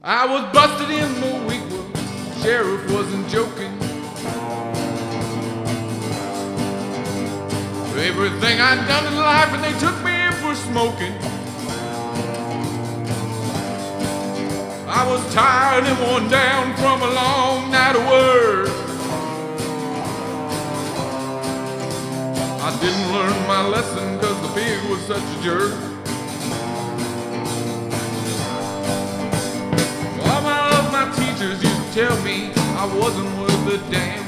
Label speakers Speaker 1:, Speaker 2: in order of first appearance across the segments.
Speaker 1: I was busted in Moweaqua, sheriff wasn't joking. Everything I'd done in life, and they took me in for smoking. I was tired and worn down from a long night of work. I didn't learn my lesson because the pig was such a jerk. Tell me I wasn't worth a damn.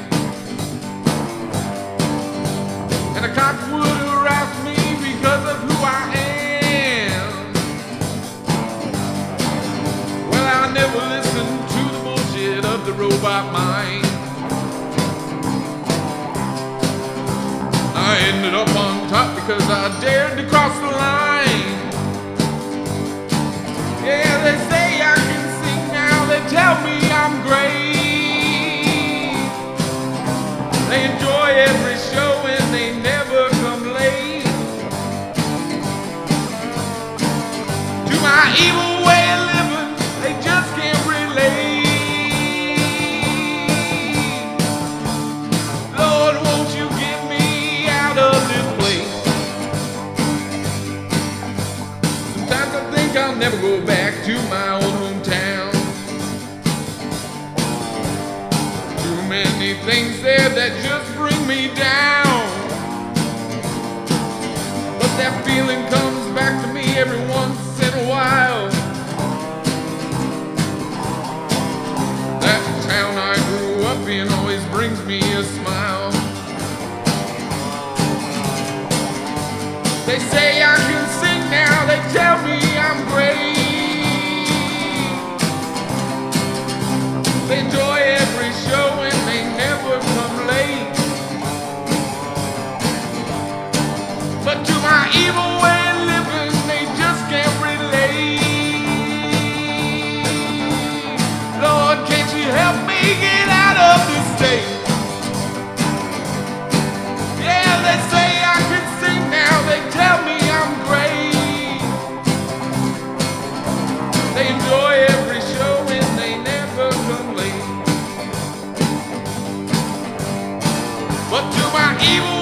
Speaker 1: And a cock would harass me because of who I am. Well, I never listened to the bullshit of the robot mind. I ended up on top because I dared to cross the line. Every show and they never come late. To my evil way of living, they just can't relate. Lord, won't you get me out of this place? Sometimes I think I'll never go back to my old hometown. Too many things there that just down. But that feeling comes back to me every once in a while. That town I grew up in always brings me a smile. They say but to my evil